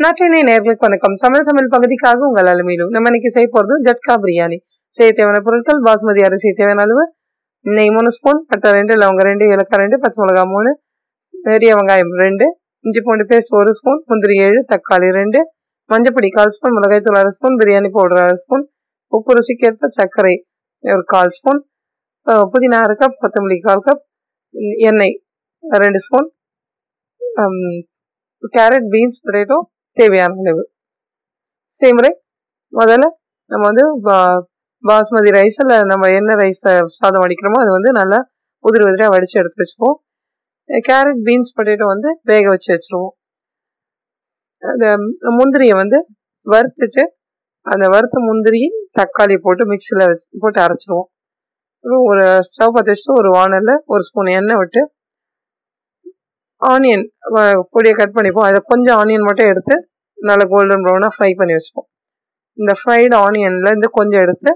நாட்டினை நேர்களுக்கு வணக்கம். சமையல் சமையல் பகுதிக்காக உங்கள் அலுமையிலும் நம்ம இன்னைக்கு செய்ய போகிறது ஜட்கா பிரியாணி. செய்ய தேவையான பொருட்கள் பாஸ்மதி அரிசி தேவையான அளவு நெய் மூணு ஸ்பூன் பட்டை ரெண்டு லவங்க ரெண்டு ஏலக்காய் ரெண்டு பச்சை மிளகாய் மூணு பெரிய வெங்காயம் ரெண்டு இஞ்சி பூண்டு பேஸ்ட் ஒரு ஸ்பூன் முந்திரி ஏழு தக்காளி ரெண்டு மஞ்சப்பொடி கால் ஸ்பூன் மிளகாய் தூள் அரை ஸ்பூன் பிரியாணி பவுடர் அரை ஸ்பூன் உப்பு ருசிக்கேற்ப சர்க்கரை ஒரு கால் ஸ்பூன் புதினா அரை கப் கொத்தமல்லி கால் கப் எண்ணெய் ரெண்டு ஸ்பூன் கேரட் பீன்ஸ் பொட்டேட்டோ தேவையான அளவு. சேமுறை முதல்ல நம்ம வந்து பா- பாஸ்மதி ரைஸ் இல்லை நம்ம என்ன ரைஸ் சாதம் வடிக்கிறோமோ அது வந்து நல்லா உதிரி உதிரியாக வடித்து எடுத்து வச்சுப்போம் கேரட் பீன்ஸ் பொட்டேட்டோ வந்து வேக வச்சு வச்சுருவோம். அந்த முந்திரியை வந்து வறுத்துட்டு அந்த வறுத்த முந்திரி தக்காளி போட்டு மிக்சியில் வச்சு போட்டு அரைச்சிடுவோம் ஒரு ஸ்டவ் பற்றி வச்சுட்டு ஒரு வானலில் ஒரு ஸ்பூன் எண்ணெய் விட்டு ஆனியன் பொடியை கட் பண்ணிப்போம். அதை கொஞ்சம் ஆனியன் மட்டும் எடுத்து நல்லா கோல்டன் ப்ரௌனாக ஃப்ரை பண்ணி வச்சுப்போம். இந்த ஃப்ரைடு ஆனியனில் இருந்து கொஞ்சம் எடுத்து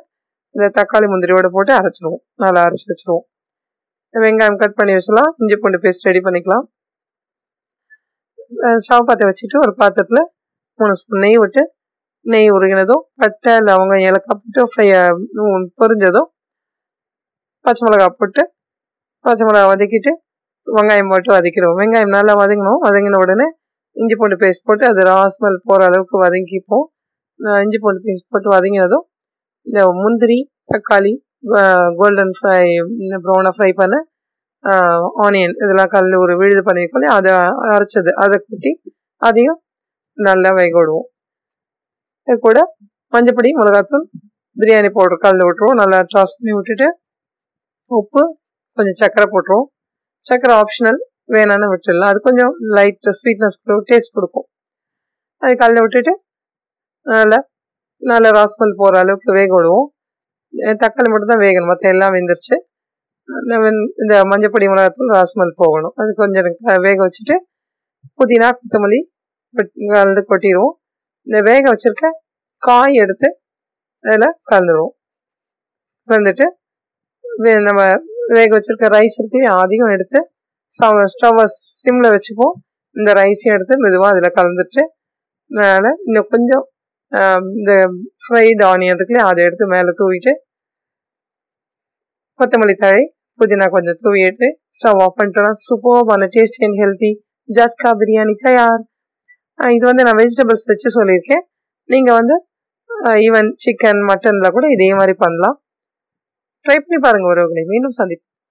இந்த தக்காளி முந்திரியோடு போட்டு அரைச்சிடுவோம். நல்லா அரைச்சி வச்சுருவோம் வெங்காயம் கட் பண்ணி வச்சலாம் இஞ்சி பூண்டு பேஸ்ட் ரெடி பண்ணிக்கலாம். ஸ்டவ் பாத்திரம் வச்சுட்டு ஒரு பாத்திரத்தில் மூணு ஸ்பூன் நெய் விட்டு நெய் உருகினதும் பட்டை லவங்கம் ஏலக்காய் போட்டு ஃப்ரை பொரிஞ்சதும் பச்சை மிளகா போட்டு பச்சை மிளகா வதக்கிட்டு வெங்காயம் போட்டு வதக்கிடுவோம். வெங்காயம் நல்லா வதங்கணும். வதங்கின உடனே இஞ்சி பூண்டு பேஸ்ட் போட்டு அது ராஸ்மல் போகிற அளவுக்கு வதங்கிப்போம். இஞ்சி பூண்டு பேஸ்ட் போட்டு வதங்கினதும் இந்த முந்திரி தக்காளி கோல்டன் ஃப்ரை ப்ரௌனாக ஃப்ரை பண்ண ஆனியன் இதெல்லாம் கல் ஒரு விழுது பண்ணியிருக்கோம் அதை அரைச்சது அதை கொட்டி அதையும் நல்லா வேக விடுவோம் இது கூட மஞ்சப்பொடி மிளகாத்தூள் பிரியாணி பவுடர் கலந்து விட்டுருவோம். நல்லா ட்ராஸ் பண்ணி விட்டுட்டு உப்பு கொஞ்சம் சர்க்கரை போட்டுருவோம். சர்க்கரை ஆப்ஷனல் வேணான்னு விட்டுடலாம் அது கொஞ்சம் லைட் ஸ்வீட்னஸ் டேஸ்ட் கொடுக்கும். அது கல்ல விட்டுட்டு நல்லா நல்லா ராஸ்மல் போகிற அளவுக்கு வேக விடுவோம் தக்காளி மட்டும் தான் வேகணும். மற்ற எல்லாம் வெந்துருச்சு. வெந்- இந்த மஞ்சப்பொடி மிளகாத்தூள் ராஸ்மல் போகணும். அது கொஞ்சம் வேக வச்சுட்டு புதினா கொத்தமல்லி கலந்து கொட்டிடுவோம். இந்த வேக வச்சிருக்க காய் எடுத்து அதில் கலந்துடுவோம் கலந்துட்டு வே- நம்ம வேக வச்சிருக்க ரைஸ் இருக்கு இல்லையா, அதையும் எடுத்து ஸ்டவ்வை சிம்மில் வச்சுப்போம். இந்த ரைஸையும் எடுத்து மெதுவாக அதில் கலந்துட்டு மேலே இன்னும் கொஞ்சம் இந்த ஃப்ரைட் ஆனியன் இருக்குல்லையே அதை எடுத்து மேலே தூவிட்டு கொத்தமல்லி தழை புதினா கொஞ்சம் தூவிட்டு ஸ்டவ் ஆஃப் பண்ணிட்டோம்னா சூப்பர்பான tasty and healthy jhatka biryani தயார். இது வந்து நான் வெஜிடபிள்ஸ் வச்சு சொல்லியிருக்கேன். நீங்கள் வந்து ஈவன் சிக்கன் மட்டனில் கூட இதே மாதிரி பண்ணலாம். ட்ரை பண்ணி பாருங்கள் ஒருவர்களை மீண்டும் சந்திப்போம்.